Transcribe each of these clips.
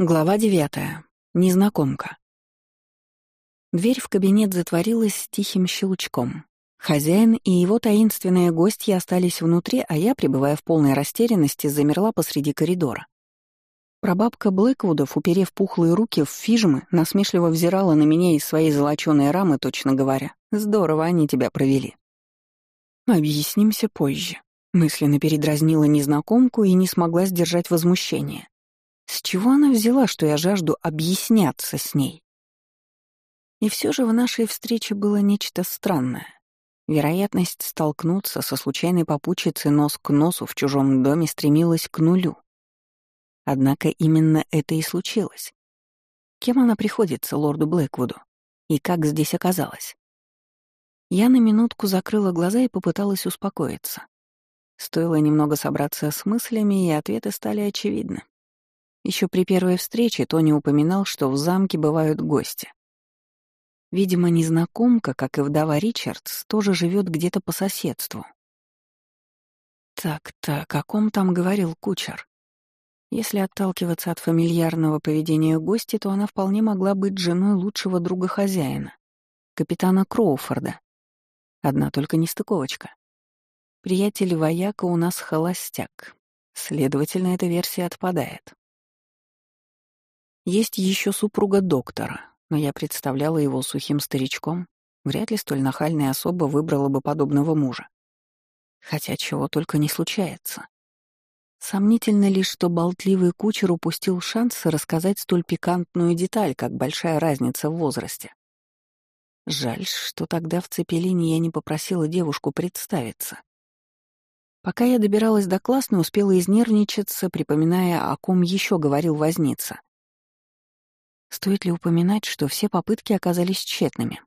Глава девятая. Незнакомка. Дверь в кабинет затворилась с тихим щелчком. Хозяин и его таинственные гости остались внутри, а я, пребывая в полной растерянности, замерла посреди коридора. Прабабка Блэквудов, уперев пухлые руки в фижмы, насмешливо взирала на меня из своей золочёной рамы, точно говоря. «Здорово они тебя провели». «Объяснимся позже», — мысленно передразнила незнакомку и не смогла сдержать возмущение. С чего она взяла, что я жажду объясняться с ней? И все же в нашей встрече было нечто странное. Вероятность столкнуться со случайной попутчицей нос к носу в чужом доме стремилась к нулю. Однако именно это и случилось. Кем она приходится лорду Блэквуду? И как здесь оказалась? Я на минутку закрыла глаза и попыталась успокоиться. Стоило немного собраться с мыслями, и ответы стали очевидны. Еще при первой встрече Тони упоминал, что в замке бывают гости. Видимо, незнакомка, как и вдова Ричардс, тоже живет где-то по соседству. Так-то, о каком там говорил кучер? Если отталкиваться от фамильярного поведения гости, то она вполне могла быть женой лучшего друга хозяина, капитана Кроуфорда. Одна только нестыковочка. Приятель вояка у нас холостяк. Следовательно, эта версия отпадает. Есть еще супруга доктора, но я представляла его сухим старичком. Вряд ли столь нахальная особа выбрала бы подобного мужа. Хотя чего только не случается. Сомнительно лишь, что болтливый кучер упустил шанс рассказать столь пикантную деталь, как большая разница в возрасте. Жаль, что тогда в Цепелине я не попросила девушку представиться. Пока я добиралась до классной, успела изнервничаться, припоминая, о ком еще говорил возница. Стоит ли упоминать, что все попытки оказались тщетными?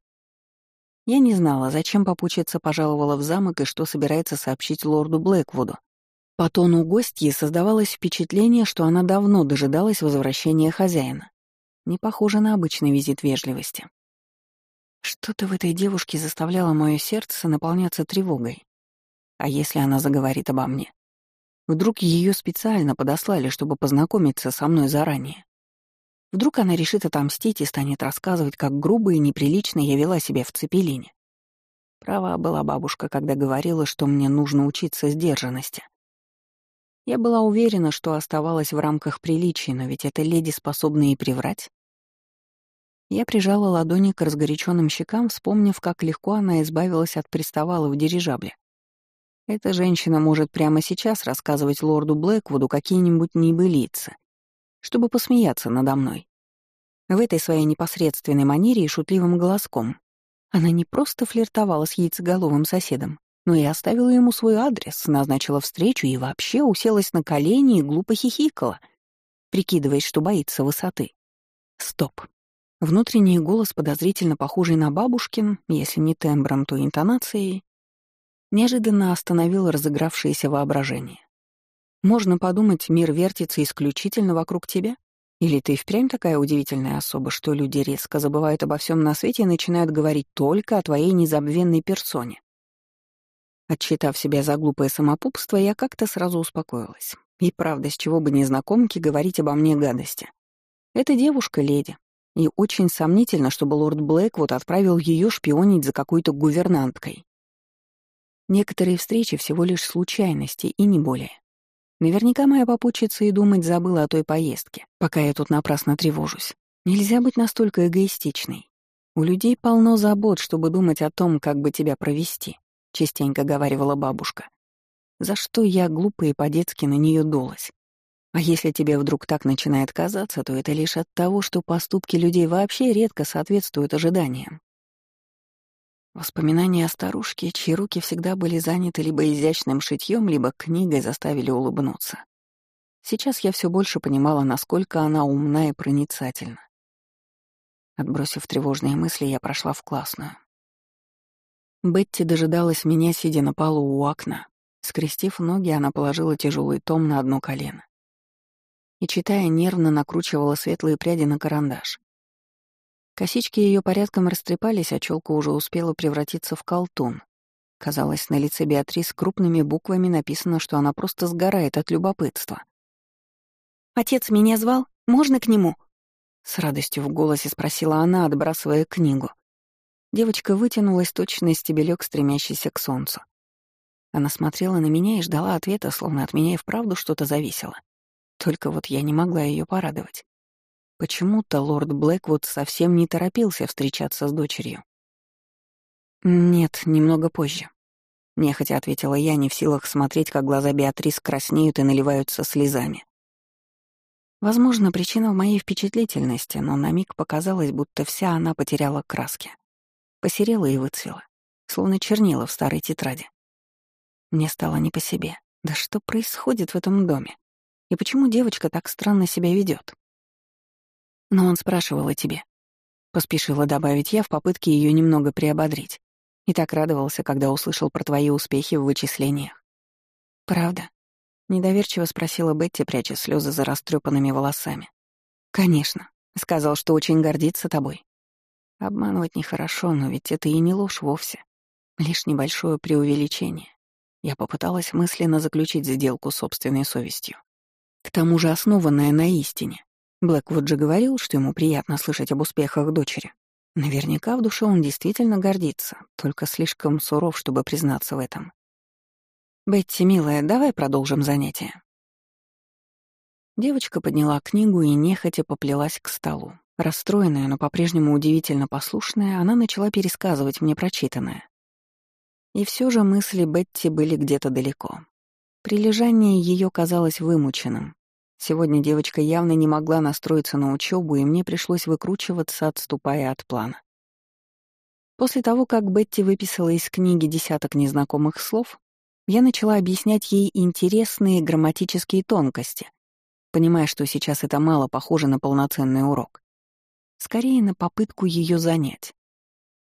Я не знала, зачем попутчица пожаловала в замок и что собирается сообщить лорду Блэквуду. По тону гостьи создавалось впечатление, что она давно дожидалась возвращения хозяина. Не похоже на обычный визит вежливости. Что-то в этой девушке заставляло мое сердце наполняться тревогой. А если она заговорит обо мне? Вдруг ее специально подослали, чтобы познакомиться со мной заранее? Вдруг она решит отомстить и станет рассказывать, как грубо и неприлично я вела себя в цепелине. Права была бабушка, когда говорила, что мне нужно учиться сдержанности. Я была уверена, что оставалась в рамках приличий, но ведь эта леди способна и приврать. Я прижала ладони к разгоряченным щекам, вспомнив, как легко она избавилась от приставала в дирижабле. Эта женщина может прямо сейчас рассказывать лорду Блэквуду какие-нибудь небылицы, чтобы посмеяться надо мной. В этой своей непосредственной манере и шутливым голоском она не просто флиртовала с яйцеголовым соседом, но и оставила ему свой адрес, назначила встречу и вообще уселась на колени и глупо хихикала, прикидываясь, что боится высоты. Стоп. Внутренний голос, подозрительно похожий на бабушкин, если не тембром, то интонацией, неожиданно остановил разыгравшееся воображение. Можно подумать, мир вертится исключительно вокруг тебя? Или ты впрямь такая удивительная особа, что люди резко забывают обо всем на свете и начинают говорить только о твоей незабвенной персоне? Отчитав себя за глупое самопупство, я как-то сразу успокоилась. И правда, с чего бы незнакомке говорить обо мне гадости. Это девушка леди. И очень сомнительно, чтобы лорд Блэквуд отправил ее шпионить за какой-то гувернанткой. Некоторые встречи всего лишь случайности и не более. Наверняка моя попутчица и думать забыла о той поездке, пока я тут напрасно тревожусь. Нельзя быть настолько эгоистичной. У людей полно забот, чтобы думать о том, как бы тебя провести, частенько говаривала бабушка. За что я глупо и по-детски на нее дулась. А если тебе вдруг так начинает казаться, то это лишь от того, что поступки людей вообще редко соответствуют ожиданиям. Воспоминания о старушке, чьи руки всегда были заняты либо изящным шитьем, либо книгой, заставили улыбнуться. Сейчас я все больше понимала, насколько она умна и проницательна. Отбросив тревожные мысли, я прошла в классную. Бетти дожидалась меня, сидя на полу у окна. Скрестив ноги, она положила тяжелый том на одно колено. И, читая, нервно накручивала светлые пряди на карандаш. Косички ее порядком растрепались, а челка уже успела превратиться в колтун. Казалось, на лице Беатрис крупными буквами написано, что она просто сгорает от любопытства. «Отец меня звал?» Можно к нему?» С радостью в голосе спросила она, отбрасывая книгу. Девочка вытянулась точно стебелек, стремящийся к солнцу. Она смотрела на меня и ждала ответа, словно от меня и вправду что-то зависело. Только вот я не могла ее порадовать. Почему-то лорд Блэквуд совсем не торопился встречаться с дочерью. «Нет, немного позже», — нехотя ответила я, не в силах смотреть, как глаза Беатрис краснеют и наливаются слезами. Возможно, причина в моей впечатлительности, но на миг показалось, будто вся она потеряла краски. Посерела и выцвела, словно чернила в старой тетради. Мне стало не по себе. Да что происходит в этом доме? И почему девочка так странно себя ведет? Но он спрашивал о тебе. Поспешила добавить я в попытке ее немного приободрить. И так радовался, когда услышал про твои успехи в вычислениях. «Правда?» Недоверчиво спросила Бетти, пряча слезы за растрепанными волосами. «Конечно. Сказал, что очень гордится тобой. Обманывать нехорошо, но ведь это и не ложь вовсе. Лишь небольшое преувеличение. Я попыталась мысленно заключить сделку собственной совестью. К тому же основанная на истине. Блэквуд же говорил, что ему приятно слышать об успехах дочери. Наверняка в душе он действительно гордится, только слишком суров, чтобы признаться в этом. «Бетти, милая, давай продолжим занятие». Девочка подняла книгу и нехотя поплелась к столу. Расстроенная, но по-прежнему удивительно послушная, она начала пересказывать мне прочитанное. И все же мысли Бетти были где-то далеко. Прилежание ее казалось вымученным. Сегодня девочка явно не могла настроиться на учебу, и мне пришлось выкручиваться, отступая от плана. После того, как Бетти выписала из книги десяток незнакомых слов, я начала объяснять ей интересные грамматические тонкости, понимая, что сейчас это мало похоже на полноценный урок. Скорее, на попытку ее занять.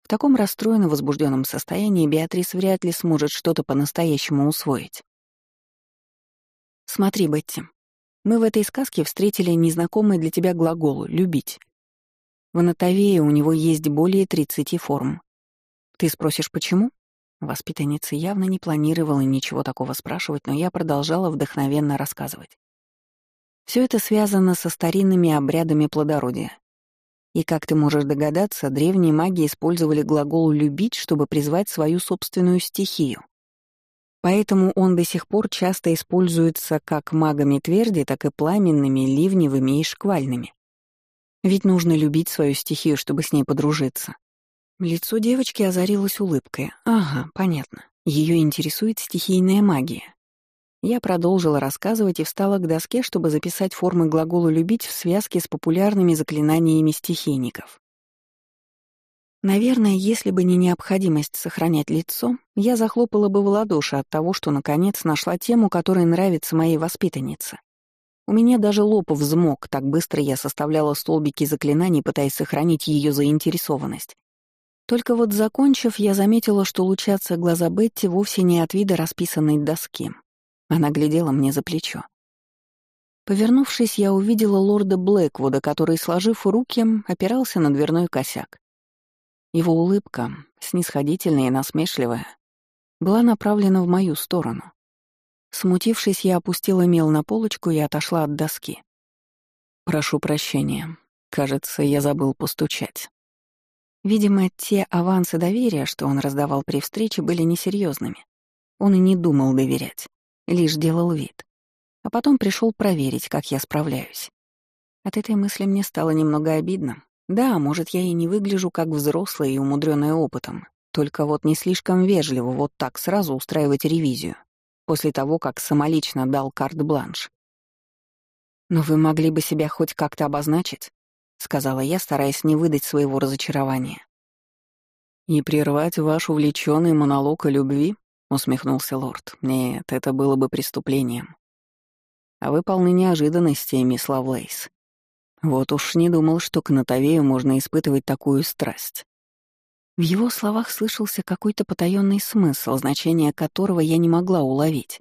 В таком расстроенно возбужденном состоянии Беатрис вряд ли сможет что-то по-настоящему усвоить. «Смотри, Бетти, мы в этой сказке встретили незнакомый для тебя глагол «любить». В Анатовее у него есть более 30 форм. Ты спросишь, почему? Воспитанница явно не планировала ничего такого спрашивать, но я продолжала вдохновенно рассказывать. Все это связано со старинными обрядами плодородия. И, как ты можешь догадаться, древние маги использовали глагол «любить», чтобы призвать свою собственную стихию. Поэтому он до сих пор часто используется как магами тверди, так и пламенными, ливневыми и шквальными. Ведь нужно любить свою стихию, чтобы с ней подружиться. Лицо девочки озарилось улыбкой. Ага, понятно. Ее интересует стихийная магия. Я продолжила рассказывать и встала к доске, чтобы записать формы глагола «любить» в связке с популярными заклинаниями стихийников. Наверное, если бы не необходимость сохранять лицо, я захлопала бы в ладоши от того, что наконец нашла тему, которая нравится моей воспитаннице. У меня даже лоб взмок, так быстро я составляла столбики заклинаний, пытаясь сохранить ее заинтересованность. Только вот закончив, я заметила, что лучатся глаза Бетти вовсе не от вида расписанной доски. Она глядела мне за плечо. Повернувшись, я увидела лорда Блэквуда, который, сложив руки, опирался на дверной косяк. Его улыбка, снисходительная и насмешливая, была направлена в мою сторону. Смутившись, я опустила мел на полочку и отошла от доски. «Прошу прощения. Кажется, я забыл постучать». Видимо, те авансы доверия, что он раздавал при встрече, были несерьезными. Он и не думал доверять, лишь делал вид. А потом пришел проверить, как я справляюсь. От этой мысли мне стало немного обидно. Да, может, я и не выгляжу как взрослая и умудренная опытом, только вот не слишком вежливо вот так сразу устраивать ревизию, после того, как самолично дал карт-бланш. Но вы могли бы себя хоть как-то обозначить? — сказала я, стараясь не выдать своего разочарования. «И прервать ваш увлеченный монолог о любви?» — усмехнулся лорд. «Нет, это было бы преступлением. А вы полны неожиданностей, мисс Лавлейс. Вот уж не думал, что к Натавею можно испытывать такую страсть». В его словах слышался какой-то потаённый смысл, значение которого я не могла уловить.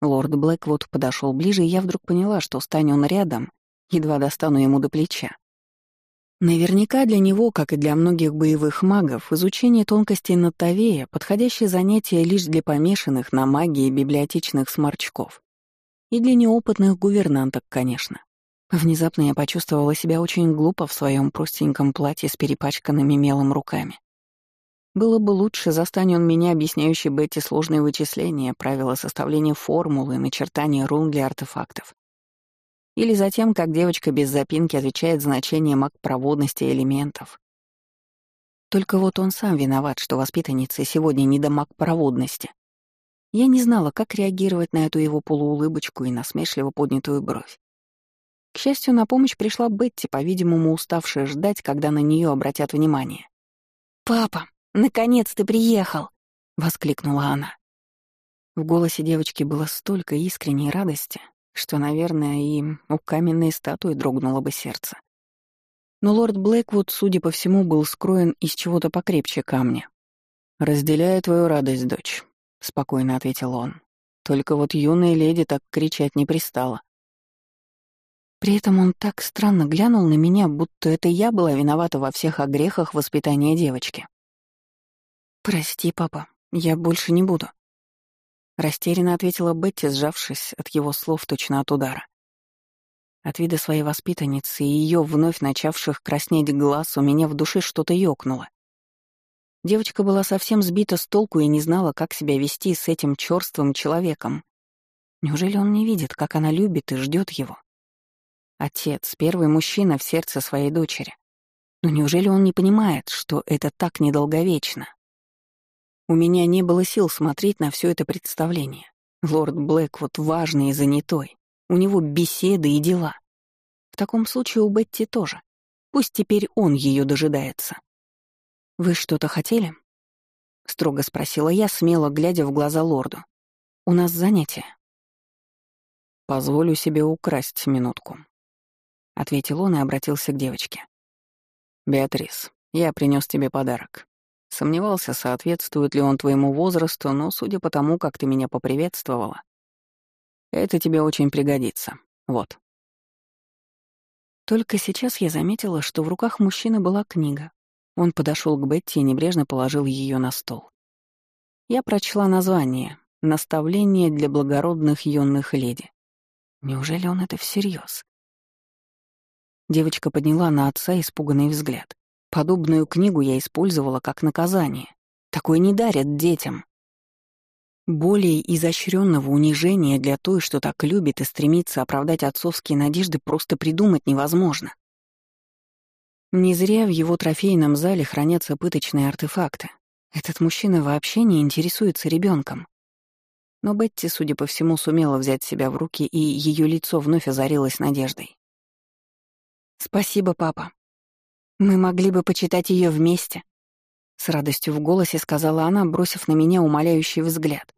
Лорд Блэквуд подошел ближе, и я вдруг поняла, что стань он рядом, едва достану ему до плеча. Наверняка для него, как и для многих боевых магов, изучение тонкостей Натавея — подходящее занятие лишь для помешанных на магии библиотечных сморчков. И для неопытных гувернанток, конечно. Внезапно я почувствовала себя очень глупо в своем простеньком платье с перепачканными мелом руками. Было бы лучше, застань он меня, объясняющий Бетти сложные вычисления, правила составления формулы, начертания рун для артефактов. Или затем, как девочка без запинки отвечает значение маг-проводности элементов. Только вот он сам виноват, что воспитанница сегодня не до маг-проводности. Я не знала, как реагировать на эту его полуулыбочку и насмешливо поднятую бровь. К счастью, на помощь пришла Бетти, по-видимому, уставшая ждать, когда на нее обратят внимание. «Папа, наконец ты приехал!» — воскликнула она. В голосе девочки было столько искренней радости, что, наверное, и у каменной статуи дрогнуло бы сердце. Но лорд Блэквуд, судя по всему, был скроен из чего-то покрепче камня. «Разделяю твою радость, дочь», — спокойно ответил он. «Только вот юная леди так кричать не пристала. При этом он так странно глянул на меня, будто это я была виновата во всех огрехах воспитания девочки. «Прости, папа, я больше не буду», — растерянно ответила Бетти, сжавшись от его слов точно от удара. От вида своей воспитанницы и ее вновь начавших краснеть глаз у меня в душе что-то ёкнуло. Девочка была совсем сбита с толку и не знала, как себя вести с этим чёрствым человеком. Неужели он не видит, как она любит и ждет его? Отец, первый мужчина в сердце своей дочери. Но неужели он не понимает, что это так недолговечно? У меня не было сил смотреть на все это представление. Лорд Блэквуд важный и занятой. У него беседы и дела. В таком случае у Бетти тоже. Пусть теперь он ее дожидается. «Вы что-то хотели?» — строго спросила я, смело глядя в глаза лорду. «У нас занятие». «Позволю себе украсть минутку», — ответил он и обратился к девочке. «Беатрис, я принес тебе подарок. Сомневался, соответствует ли он твоему возрасту, но, судя по тому, как ты меня поприветствовала, это тебе очень пригодится. Вот». Только сейчас я заметила, что в руках мужчины была книга. Он подошел к Бетти и небрежно положил ее на стол. Я прочла название «Наставление для благородных юных леди». Неужели он это всерьез? Девочка подняла на отца испуганный взгляд. Подобную книгу я использовала как наказание. Такое не дарят детям. Более изощренного унижения для той, что так любит и стремится оправдать отцовские надежды, просто придумать невозможно. Не зря в его трофейном зале хранятся пыточные артефакты. Этот мужчина вообще не интересуется ребенком. Но Бетти, судя по всему, сумела взять себя в руки, и ее лицо вновь озарилось надеждой. «Спасибо, папа. Мы могли бы почитать ее вместе», — с радостью в голосе сказала она, бросив на меня умоляющий взгляд.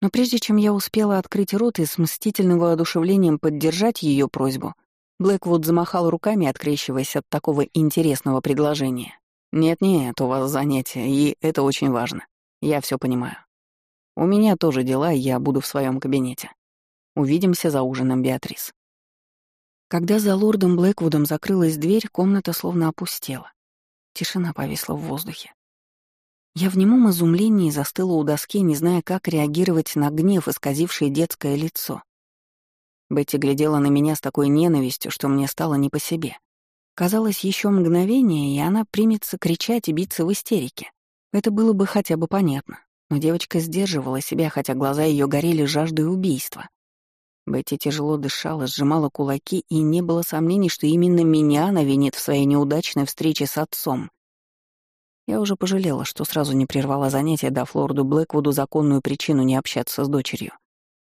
Но прежде чем я успела открыть рот и с мстительным воодушевлением поддержать ее просьбу, Блэквуд замахал руками, открещиваясь от такого интересного предложения. «Нет-нет, у вас занятия, и это очень важно. Я все понимаю. У меня тоже дела, я буду в своем кабинете. Увидимся за ужином, Беатрис». Когда за лордом Блэквудом закрылась дверь, комната словно опустела. Тишина повисла в воздухе. Я в немом изумлении застыла у доски, не зная, как реагировать на гнев, исказивший детское лицо. Бетти глядела на меня с такой ненавистью, что мне стало не по себе. Казалось, еще мгновение, и она примется кричать и биться в истерике. Это было бы хотя бы понятно. Но девочка сдерживала себя, хотя глаза ее горели жаждой убийства. Бетти тяжело дышала, сжимала кулаки, и не было сомнений, что именно меня она винит в своей неудачной встрече с отцом. Я уже пожалела, что сразу не прервала занятия, дав лорду Блэквуду законную причину не общаться с дочерью.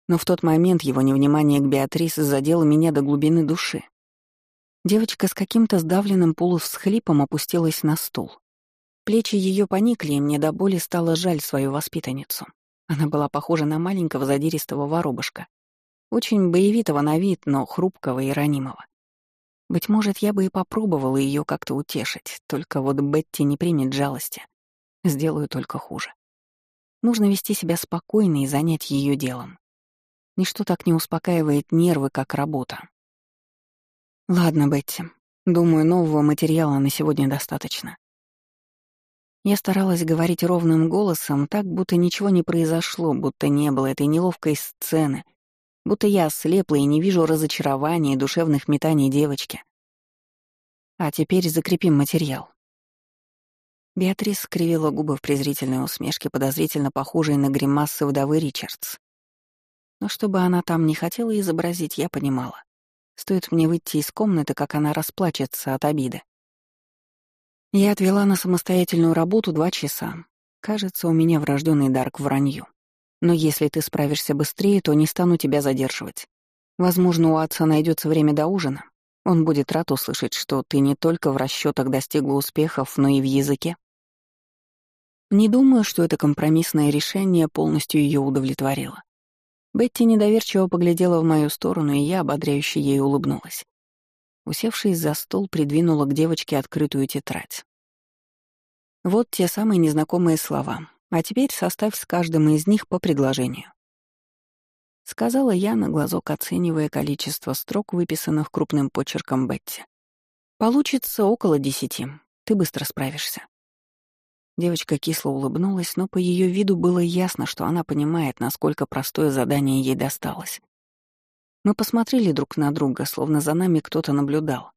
Но в тот момент его невнимание к Беатрис задело меня до глубины души. Девочка с каким-то сдавленным полувсхлипом опустилась на стул. Плечи ее поникли, и мне до боли стало жаль свою воспитанницу. Она была похожа на маленького задиристого воробушка, очень боевитого на вид, но хрупкого и ранимого. Быть может, я бы и попробовала ее как-то утешить, только вот Бетти не примет жалости. Сделаю только хуже. Нужно вести себя спокойно и занять ее делом. Ничто так не успокаивает нервы, как работа. Ладно, Бетти, думаю, нового материала на сегодня достаточно. Я старалась говорить ровным голосом, так, будто ничего не произошло, будто не было этой неловкой сцены, Будто я ослепла и не вижу разочарования и душевных метаний девочки. А теперь закрепим материал. Беатрис скривила губы в презрительной усмешке, подозрительно похожей на гримасы вдовы Ричардс. Но чтобы она там не хотела изобразить, я понимала. Стоит мне выйти из комнаты, как она расплачется от обиды. Я отвела на самостоятельную работу два часа. Кажется, у меня врожденный дар к вранью. Но если ты справишься быстрее, то не стану тебя задерживать. Возможно, у отца найдется время до ужина. Он будет рад услышать, что ты не только в расчетах достигла успехов, но и в языке. Не думаю, что это компромиссное решение полностью ее удовлетворило. Бетти недоверчиво поглядела в мою сторону, и я ободряюще ей улыбнулась. Усевшись за стол, придвинула к девочке открытую тетрадь. Вот те самые незнакомые слова. А теперь составь с каждым из них по предложению. Сказала я, на глазок оценивая количество строк, выписанных крупным почерком Бетти. Получится около десяти. Ты быстро справишься. Девочка кисло улыбнулась, но по ее виду было ясно, что она понимает, насколько простое задание ей досталось. Мы посмотрели друг на друга, словно за нами кто-то наблюдал.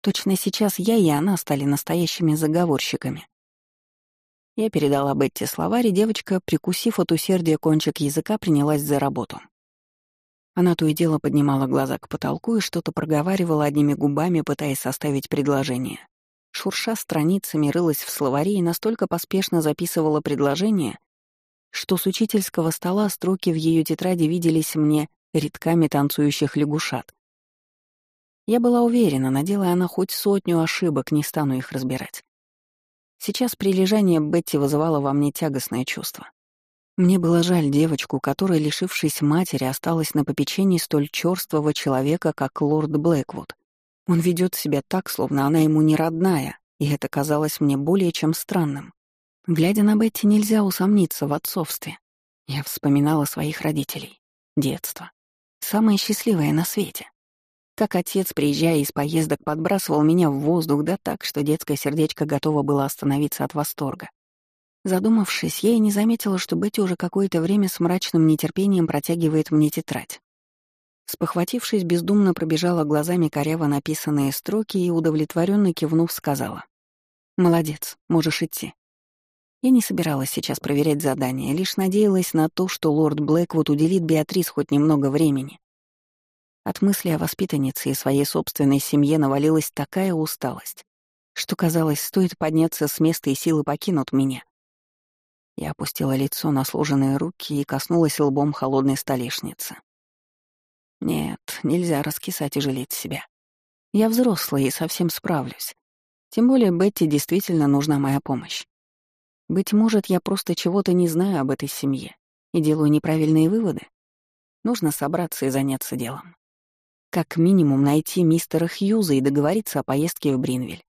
Точно сейчас я и она стали настоящими заговорщиками. Я передала Бетти словарь, и девочка, прикусив от усердия кончик языка, принялась за работу. Она то и дело поднимала глаза к потолку и что-то проговаривала одними губами, пытаясь составить предложение. Шурша страницами рылась в словаре и настолько поспешно записывала предложение, что с учительского стола строки в ее тетради виделись мне редками танцующих лягушат. Я была уверена, наделая она хоть сотню ошибок, не стану их разбирать. Сейчас прилежание Бетти вызывало во мне тягостное чувство. Мне было жаль девочку, которая, лишившись матери, осталась на попечении столь чёрствого человека, как лорд Блэквуд. Он ведет себя так, словно она ему не родная, и это казалось мне более чем странным. Глядя на Бетти, нельзя усомниться в отцовстве. Я вспоминала своих родителей. Детство. Самое счастливое на свете. Как отец, приезжая из поездок, подбрасывал меня в воздух, да так, что детское сердечко готово было остановиться от восторга. Задумавшись, я и не заметила, что Бетти уже какое-то время с мрачным нетерпением протягивает мне тетрадь. Спохватившись, бездумно пробежала глазами коряво написанные строки и, удовлетворенно кивнув, сказала. «Молодец, можешь идти». Я не собиралась сейчас проверять задание, лишь надеялась на то, что лорд Блэквуд уделит Беатрис хоть немного времени. От мысли о воспитаннице и своей собственной семье навалилась такая усталость, что, казалось, стоит подняться с места и силы покинут меня. Я опустила лицо на сложенные руки и коснулась лбом холодной столешницы. Нет, нельзя раскисать и жалеть себя. Я взрослая и совсем справлюсь. Тем более Бетти действительно нужна моя помощь. Быть может, я просто чего-то не знаю об этой семье и делаю неправильные выводы. Нужно собраться и заняться делом. Как минимум найти мистера Хьюза и договориться о поездке в Бринвиль.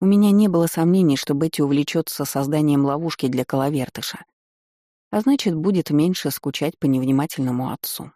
У меня не было сомнений, что Бетти увлечется созданием ловушки для коловертыша, а значит, будет меньше скучать по невнимательному отцу.